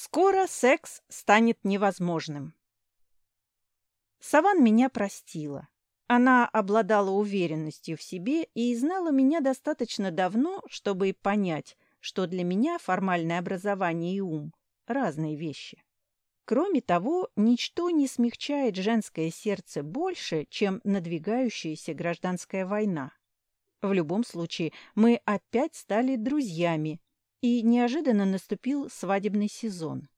Скоро секс станет невозможным. Саван меня простила. Она обладала уверенностью в себе и знала меня достаточно давно, чтобы понять, что для меня формальное образование и ум – разные вещи. Кроме того, ничто не смягчает женское сердце больше, чем надвигающаяся гражданская война. В любом случае, мы опять стали друзьями, и неожиданно наступил свадебный сезон.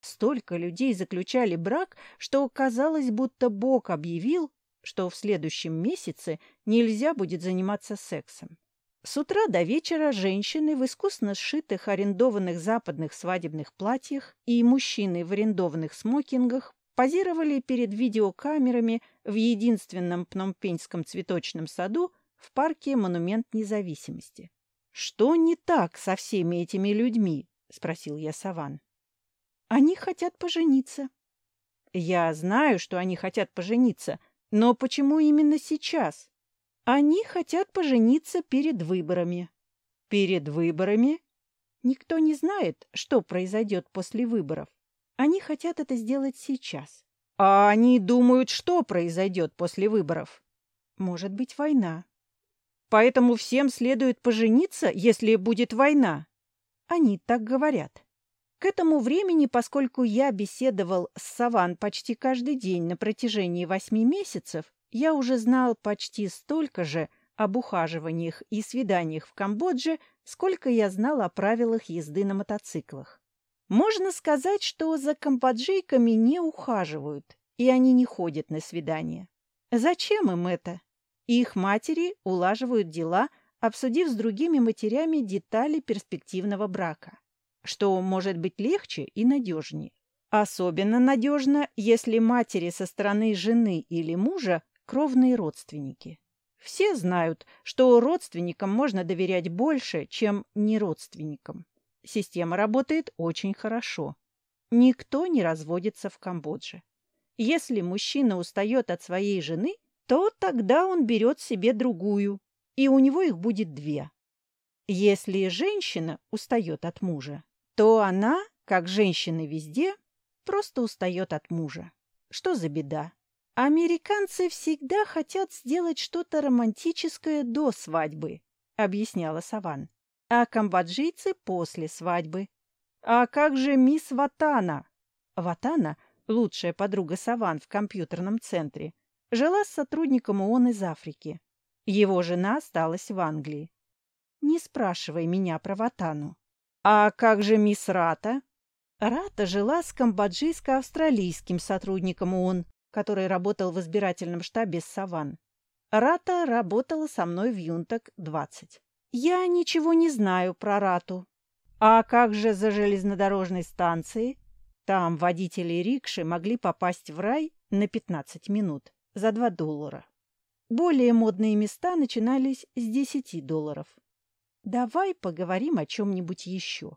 Столько людей заключали брак, что казалось, будто Бог объявил, что в следующем месяце нельзя будет заниматься сексом. С утра до вечера женщины в искусно сшитых арендованных западных свадебных платьях и мужчины в арендованных смокингах позировали перед видеокамерами в единственном пномпеньском цветочном саду в парке «Монумент независимости». «Что не так со всеми этими людьми?» — спросил я Саван. «Они хотят пожениться». «Я знаю, что они хотят пожениться, но почему именно сейчас?» Они хотят пожениться перед выборами. Перед выборами? Никто не знает, что произойдет после выборов. Они хотят это сделать сейчас. А они думают, что произойдет после выборов. Может быть, война. Поэтому всем следует пожениться, если будет война. Они так говорят. К этому времени, поскольку я беседовал с Саван почти каждый день на протяжении восьми месяцев, я уже знал почти столько же об ухаживаниях и свиданиях в Камбодже, сколько я знал о правилах езды на мотоциклах. Можно сказать, что за камбоджийками не ухаживают, и они не ходят на свидания. Зачем им это? Их матери улаживают дела, обсудив с другими матерями детали перспективного брака, что может быть легче и надежнее. Особенно надежно, если матери со стороны жены или мужа кровные родственники. Все знают, что родственникам можно доверять больше, чем неродственникам. Система работает очень хорошо. Никто не разводится в Камбодже. Если мужчина устает от своей жены, то тогда он берет себе другую, и у него их будет две. Если женщина устает от мужа, то она, как женщины везде, просто устает от мужа. Что за беда? «Американцы всегда хотят сделать что-то романтическое до свадьбы», — объясняла Саван. «А камбоджийцы после свадьбы». «А как же мисс Ватана?» Ватана, лучшая подруга Саван в компьютерном центре, жила с сотрудником ООН из Африки. Его жена осталась в Англии. Не спрашивай меня про Ватану. «А как же мисс Рата?» Рата жила с камбоджийско-австралийским сотрудником ООН, который работал в избирательном штабе Саван. Рата работала со мной в Юнтак-20. Я ничего не знаю про Рату. А как же за железнодорожной станцией? Там водители рикши могли попасть в рай на 15 минут за 2 доллара. Более модные места начинались с 10 долларов. Давай поговорим о чем-нибудь еще.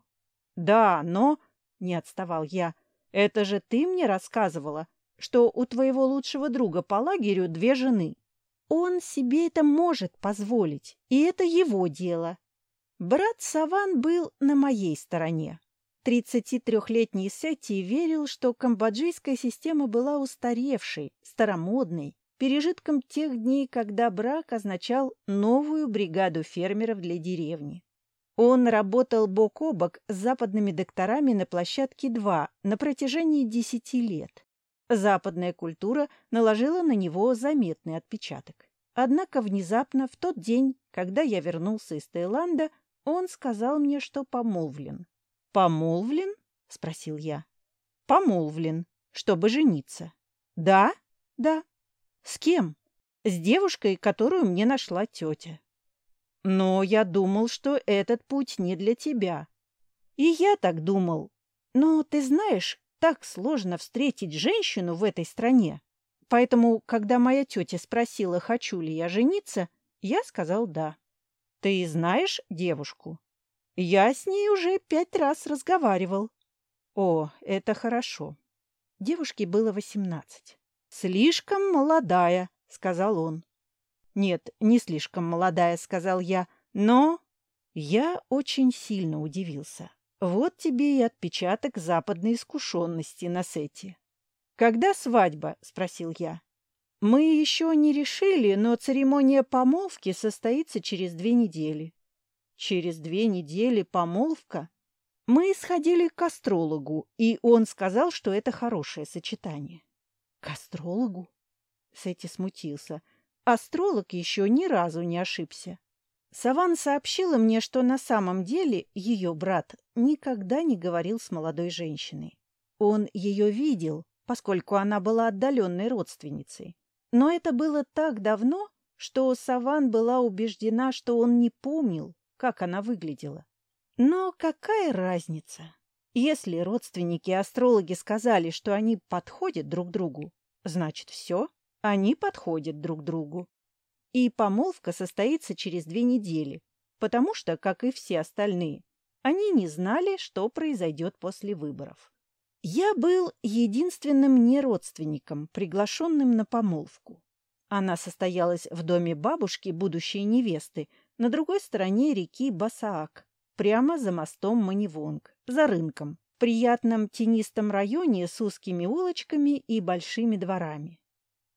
Да, но... Не отставал я. Это же ты мне рассказывала, что у твоего лучшего друга по лагерю две жены. Он себе это может позволить, и это его дело. Брат Саван был на моей стороне. 33-летний Сетти верил, что камбоджийская система была устаревшей, старомодной, пережитком тех дней, когда брак означал новую бригаду фермеров для деревни. Он работал бок о бок с западными докторами на площадке 2 на протяжении 10 лет. Западная культура наложила на него заметный отпечаток. Однако внезапно, в тот день, когда я вернулся из Таиланда, он сказал мне, что помолвлен. «Помолвлен?» — спросил я. «Помолвлен, чтобы жениться». «Да?» «Да». «С кем?» «С девушкой, которую мне нашла тетя». «Но я думал, что этот путь не для тебя». «И я так думал. Но ты знаешь, так сложно встретить женщину в этой стране. Поэтому, когда моя тетя спросила, хочу ли я жениться, я сказал «да». Ты знаешь девушку? Я с ней уже пять раз разговаривал. О, это хорошо. Девушке было восемнадцать. Слишком молодая, сказал он. Нет, не слишком молодая, сказал я, но... Я очень сильно удивился. Вот тебе и отпечаток западной искушенности на сете. «Когда свадьба?» — спросил я. «Мы еще не решили, но церемония помолвки состоится через две недели». «Через две недели помолвка?» Мы сходили к астрологу, и он сказал, что это хорошее сочетание. «К астрологу?» Сети смутился. Астролог еще ни разу не ошибся. Саван сообщила мне, что на самом деле ее брат никогда не говорил с молодой женщиной. Он ее видел, поскольку она была отдаленной родственницей. Но это было так давно, что Саван была убеждена, что он не помнил, как она выглядела. Но какая разница? Если родственники-астрологи сказали, что они подходят друг другу, значит, все, они подходят друг другу. И помолвка состоится через две недели, потому что, как и все остальные, они не знали, что произойдет после выборов. Я был единственным неродственником, приглашенным на помолвку. Она состоялась в доме бабушки будущей невесты на другой стороне реки Басаак, прямо за мостом Манивонг, за рынком, в приятном тенистом районе с узкими улочками и большими дворами.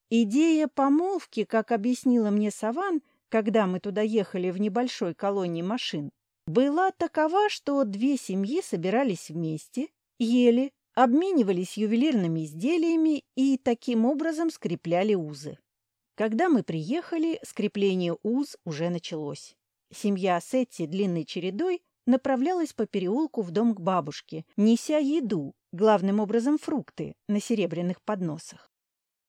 Идея помолвки, как объяснила мне Саван, когда мы туда ехали в небольшой колонии машин, была такова, что две семьи собирались вместе, ели, обменивались ювелирными изделиями и таким образом скрепляли узы. Когда мы приехали, скрепление уз уже началось. Семья Сетти длинной чередой направлялась по переулку в дом к бабушке, неся еду, главным образом фрукты, на серебряных подносах.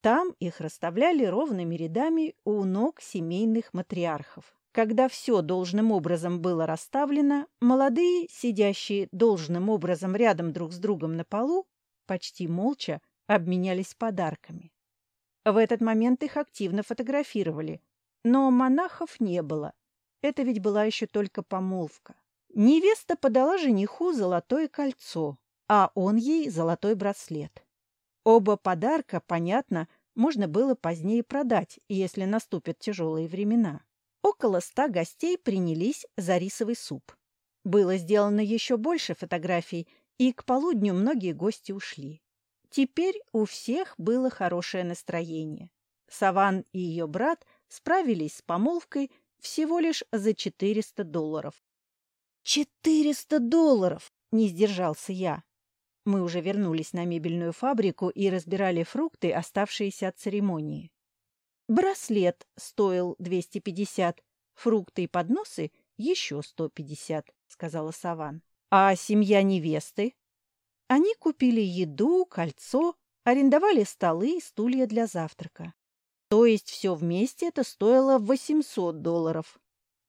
Там их расставляли ровными рядами у ног семейных матриархов. Когда все должным образом было расставлено, молодые, сидящие должным образом рядом друг с другом на полу, почти молча обменялись подарками. В этот момент их активно фотографировали, но монахов не было. Это ведь была еще только помолвка. Невеста подала жениху золотое кольцо, а он ей золотой браслет. Оба подарка, понятно, можно было позднее продать, если наступят тяжелые времена. Около ста гостей принялись за рисовый суп. Было сделано еще больше фотографий, и к полудню многие гости ушли. Теперь у всех было хорошее настроение. Саван и ее брат справились с помолвкой всего лишь за 400 долларов. «Четыреста долларов!» — не сдержался я. Мы уже вернулись на мебельную фабрику и разбирали фрукты, оставшиеся от церемонии. Браслет стоил 250, фрукты и подносы еще 150, сказала Саван. А семья невесты? Они купили еду, кольцо, арендовали столы и стулья для завтрака. То есть все вместе это стоило 800 долларов.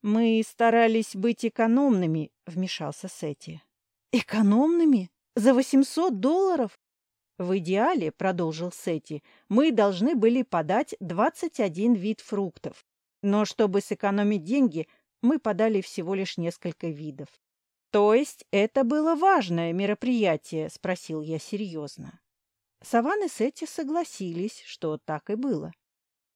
Мы старались быть экономными, вмешался Сети. Экономными? За 800 долларов? В идеале, продолжил Сети, мы должны были подать 21 вид фруктов. Но чтобы сэкономить деньги, мы подали всего лишь несколько видов. То есть это было важное мероприятие, спросил я серьезно. Саван и Сети согласились, что так и было.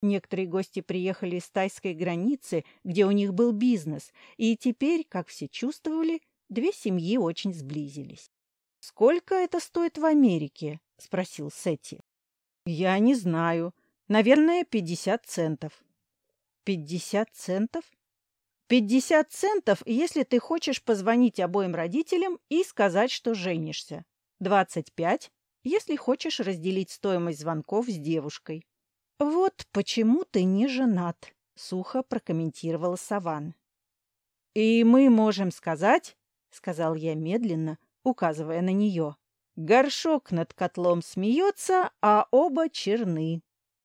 Некоторые гости приехали с тайской границы, где у них был бизнес, и теперь, как все чувствовали, две семьи очень сблизились. «Сколько это стоит в Америке?» — спросил Сетти. «Я не знаю. Наверное, пятьдесят центов». «Пятьдесят центов?» «Пятьдесят центов, если ты хочешь позвонить обоим родителям и сказать, что женишься. Двадцать пять, если хочешь разделить стоимость звонков с девушкой». «Вот почему ты не женат», — сухо прокомментировала Саван. «И мы можем сказать», — сказал я медленно, указывая на нее. Горшок над котлом смеется, а оба черны.